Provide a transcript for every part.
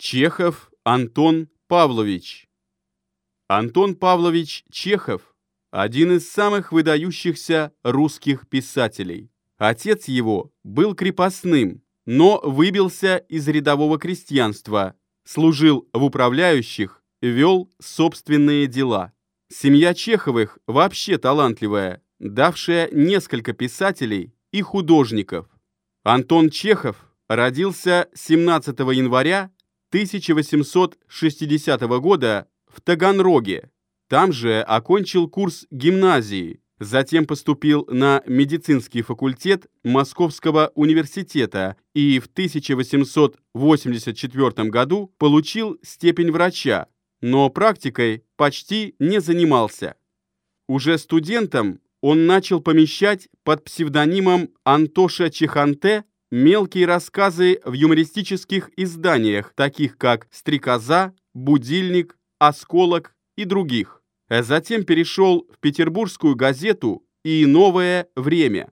Чехов Антон Павлович Антон Павлович Чехов – один из самых выдающихся русских писателей. Отец его был крепостным, но выбился из рядового крестьянства, служил в управляющих, вел собственные дела. Семья Чеховых вообще талантливая, давшая несколько писателей и художников. Антон Чехов родился 17 января 1860 года в Таганроге. Там же окончил курс гимназии, затем поступил на медицинский факультет Московского университета и в 1884 году получил степень врача, но практикой почти не занимался. Уже студентом он начал помещать под псевдонимом Антоша Чеханте мелкие рассказы в юмористических изданиях, таких как «Стрекоза», «Будильник», «Осколок» и других. Затем перешел в петербургскую газету и «Новое время».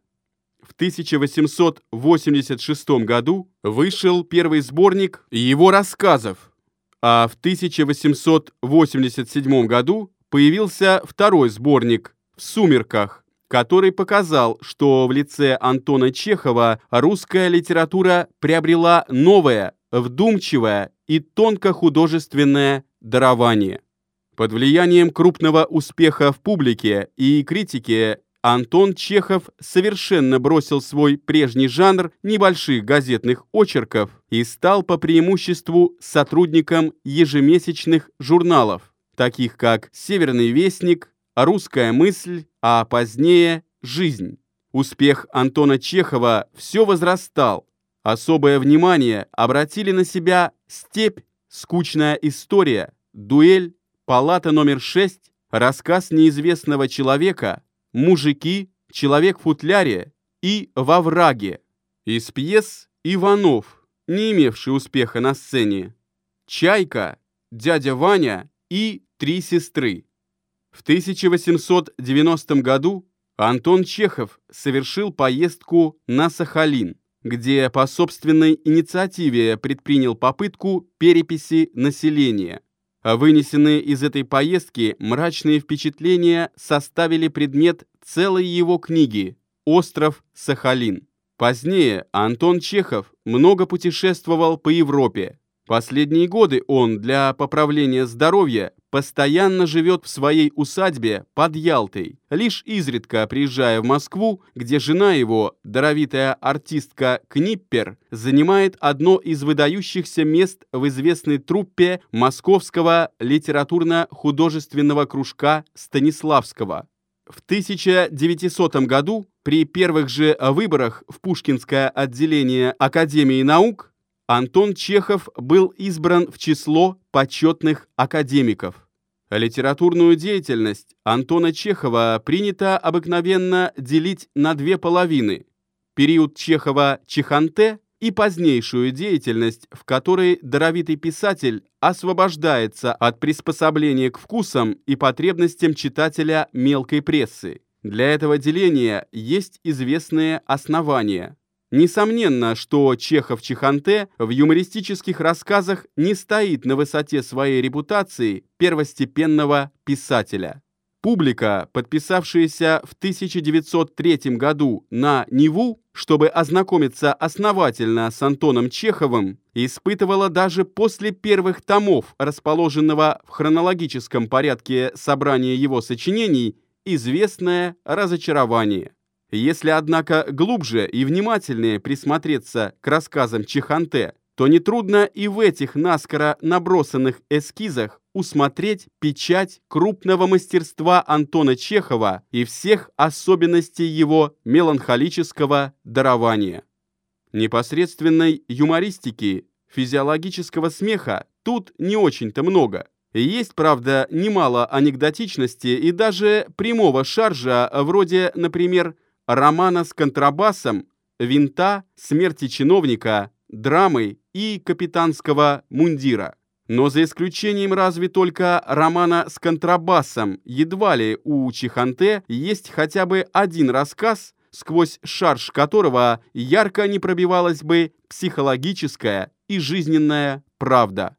В 1886 году вышел первый сборник его рассказов, а в 1887 году появился второй сборник «В сумерках», который показал, что в лице Антона Чехова русская литература приобрела новое, вдумчивое и тонко-художественное дарование. Под влиянием крупного успеха в публике и критике Антон Чехов совершенно бросил свой прежний жанр небольших газетных очерков и стал по преимуществу сотрудником ежемесячных журналов, таких как «Северный вестник», «Русская мысль», а позднее «Жизнь». Успех Антона Чехова все возрастал. Особое внимание обратили на себя «Степь», «Скучная история», «Дуэль», «Палата номер 6», «Рассказ неизвестного человека», «Мужики», «Человек в футляре» и «Во враге». Из пьес «Иванов», не имевший успеха на сцене, «Чайка», «Дядя Ваня» и «Три сестры». В 1890 году Антон Чехов совершил поездку на Сахалин, где по собственной инициативе предпринял попытку переписи населения. Вынесенные из этой поездки мрачные впечатления составили предмет целой его книги «Остров Сахалин». Позднее Антон Чехов много путешествовал по Европе. Последние годы он для поправления здоровья постоянно живет в своей усадьбе под Ялтой, лишь изредка приезжая в Москву, где жена его, даровитая артистка Книппер, занимает одно из выдающихся мест в известной труппе Московского литературно-художественного кружка Станиславского. В 1900 году при первых же выборах в Пушкинское отделение Академии наук Антон Чехов был избран в число почетных академиков. Литературную деятельность Антона Чехова принято обыкновенно делить на две половины. Период Чехова-Чеханте и позднейшую деятельность, в которой даровитый писатель освобождается от приспособления к вкусам и потребностям читателя мелкой прессы. Для этого деления есть известные основания. Несомненно, что Чехов-Чеханте в юмористических рассказах не стоит на высоте своей репутации первостепенного писателя. Публика, подписавшаяся в 1903 году на Неву, чтобы ознакомиться основательно с Антоном Чеховым, испытывала даже после первых томов, расположенного в хронологическом порядке собрания его сочинений, известное разочарование. Если, однако, глубже и внимательнее присмотреться к рассказам Чеханте, то нетрудно и в этих наскоро набросанных эскизах усмотреть печать крупного мастерства Антона Чехова и всех особенностей его меланхолического дарования. Непосредственной юмористики, физиологического смеха тут не очень-то много. Есть, правда, немало анекдотичности и даже прямого шаржа, вроде, например, романа с контрабасом, винта, смерти чиновника, драмы и капитанского мундира. Но за исключением разве только романа с контрабасом, едва ли у Чиханте есть хотя бы один рассказ, сквозь шарж которого ярко не пробивалась бы психологическая и жизненная правда.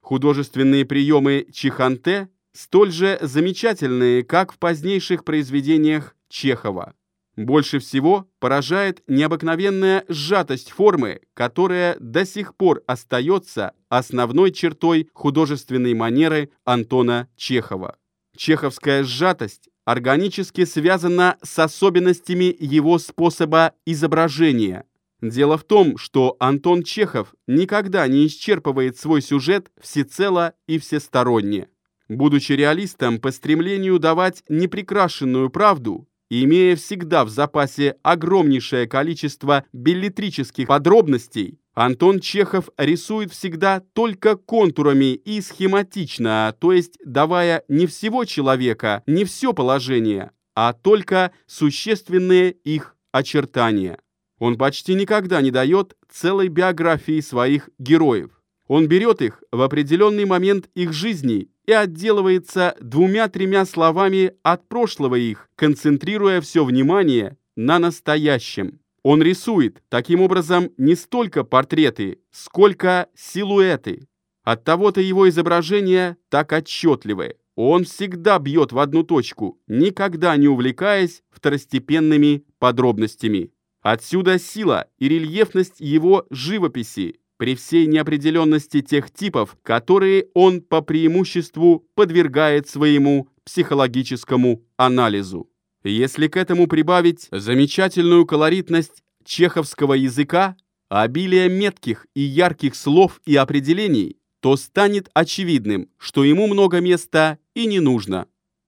Художественные приемы Чиханте столь же замечательные, как в позднейших произведениях Чехова. Больше всего поражает необыкновенная сжатость формы, которая до сих пор остается основной чертой художественной манеры Антона Чехова. Чеховская сжатость органически связана с особенностями его способа изображения. Дело в том, что Антон Чехов никогда не исчерпывает свой сюжет всецело и всесторонне. Будучи реалистом по стремлению давать неприкрашенную правду, имея всегда в запасе огромнейшее количество билетрических подробностей, Антон Чехов рисует всегда только контурами и схематично, то есть давая не всего человека, не все положение, а только существенные их очертания. Он почти никогда не дает целой биографии своих героев. Он берет их в определенный момент их жизни и отделывается двумя-тремя словами от прошлого их, концентрируя все внимание на настоящем. Он рисует, таким образом, не столько портреты, сколько силуэты. От того-то его изображения так отчетливы. Он всегда бьет в одну точку, никогда не увлекаясь второстепенными подробностями. Отсюда сила и рельефность его живописи, при всей неопределенности тех типов, которые он по преимуществу подвергает своему психологическому анализу. Если к этому прибавить замечательную колоритность чеховского языка, обилие метких и ярких слов и определений, то станет очевидным, что ему много места и не нужно.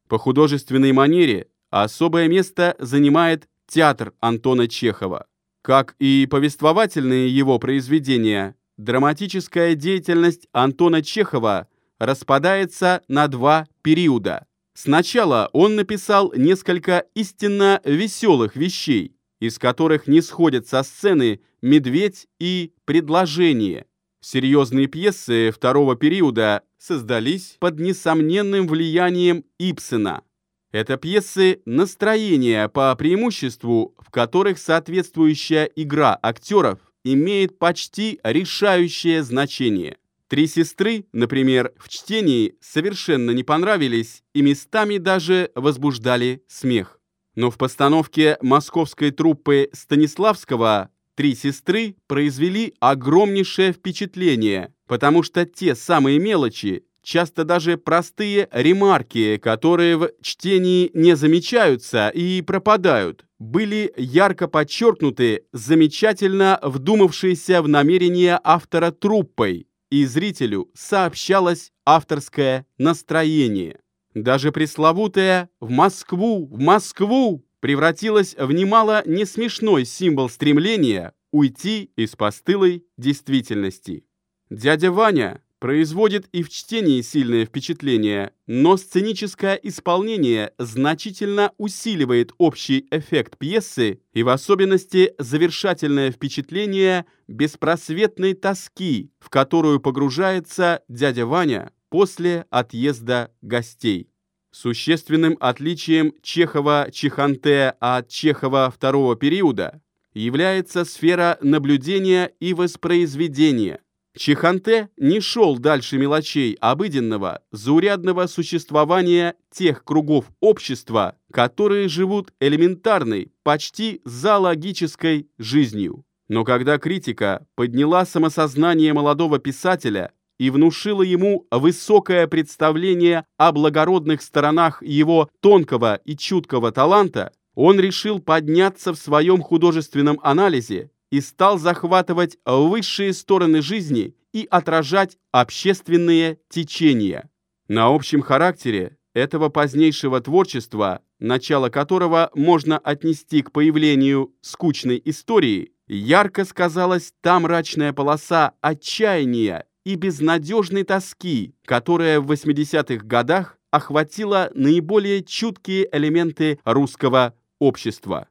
По художественной манере особое место занимает театр Антона Чехова. Как и повествовательные его произведения, драматическая деятельность Антона Чехова распадается на два периода. Сначала он написал несколько истинно веселых вещей, из которых не сходят со сцены «Медведь» и «Предложение». Серьезные пьесы второго периода создались под несомненным влиянием Ипсена. Это пьесы настроения по преимуществу, в которых соответствующая игра актеров имеет почти решающее значение. Три сестры, например, в чтении совершенно не понравились и местами даже возбуждали смех. Но в постановке московской труппы Станиславского «Три сестры» произвели огромнейшее впечатление, потому что те самые мелочи, часто даже простые ремарки, которые в чтении не замечаются и пропадают, были ярко подчеркнуты замечательно вдумавшейся в намерение автора труппой, и зрителю сообщалось авторское настроение. Даже пресловутое «в Москву, в Москву» превратилось в немало несмешной символ стремления уйти из постылой действительности. Дядя Ваня производит и в чтении сильное впечатление, но сценическое исполнение значительно усиливает общий эффект пьесы и в особенности завершательное впечатление беспросветной тоски, в которую погружается дядя Ваня после отъезда гостей. Существенным отличием Чехова-Чеханте от Чехова второго периода является сфера наблюдения и воспроизведения – Чиханте не шел дальше мелочей обыденного, заурядного существования тех кругов общества, которые живут элементарной, почти зоологической жизнью. Но когда критика подняла самосознание молодого писателя и внушила ему высокое представление о благородных сторонах его тонкого и чуткого таланта, он решил подняться в своем художественном анализе и стал захватывать высшие стороны жизни и отражать общественные течения. На общем характере этого позднейшего творчества, начало которого можно отнести к появлению скучной истории, ярко сказалась та мрачная полоса отчаяния и безнадежной тоски, которая в 80-х годах охватила наиболее чуткие элементы русского общества.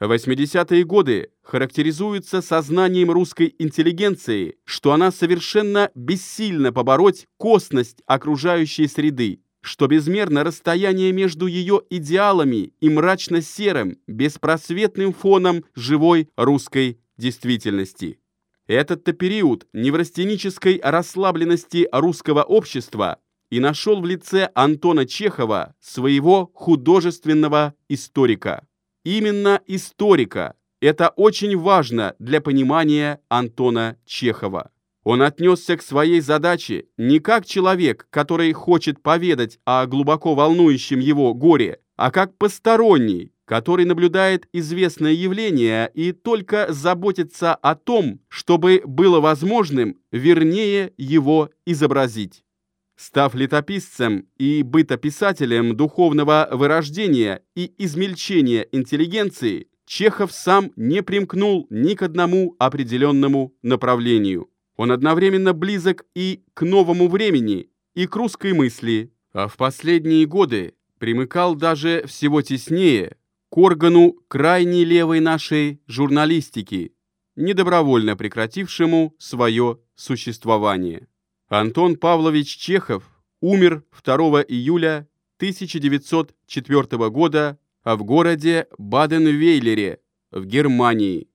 80-е годы характеризуются сознанием русской интеллигенции, что она совершенно бессильна побороть косность окружающей среды, что безмерно расстояние между ее идеалами и мрачно-серым, беспросветным фоном живой русской действительности. Этот-то период неврастенической расслабленности русского общества и нашел в лице Антона Чехова своего художественного историка. Именно историка. Это очень важно для понимания Антона Чехова. Он отнесся к своей задаче не как человек, который хочет поведать о глубоко волнующем его горе, а как посторонний, который наблюдает известное явление и только заботится о том, чтобы было возможным вернее его изобразить. Став летописцем и бытописателем духовного вырождения и измельчения интеллигенции, Чехов сам не примкнул ни к одному определенному направлению. Он одновременно близок и к новому времени, и к русской мысли, а в последние годы примыкал даже всего теснее к органу крайней левой нашей журналистики, недобровольно прекратившему свое существование. Антон Павлович Чехов умер 2 июля 1904 года в городе Баден-Вейлере в Германии.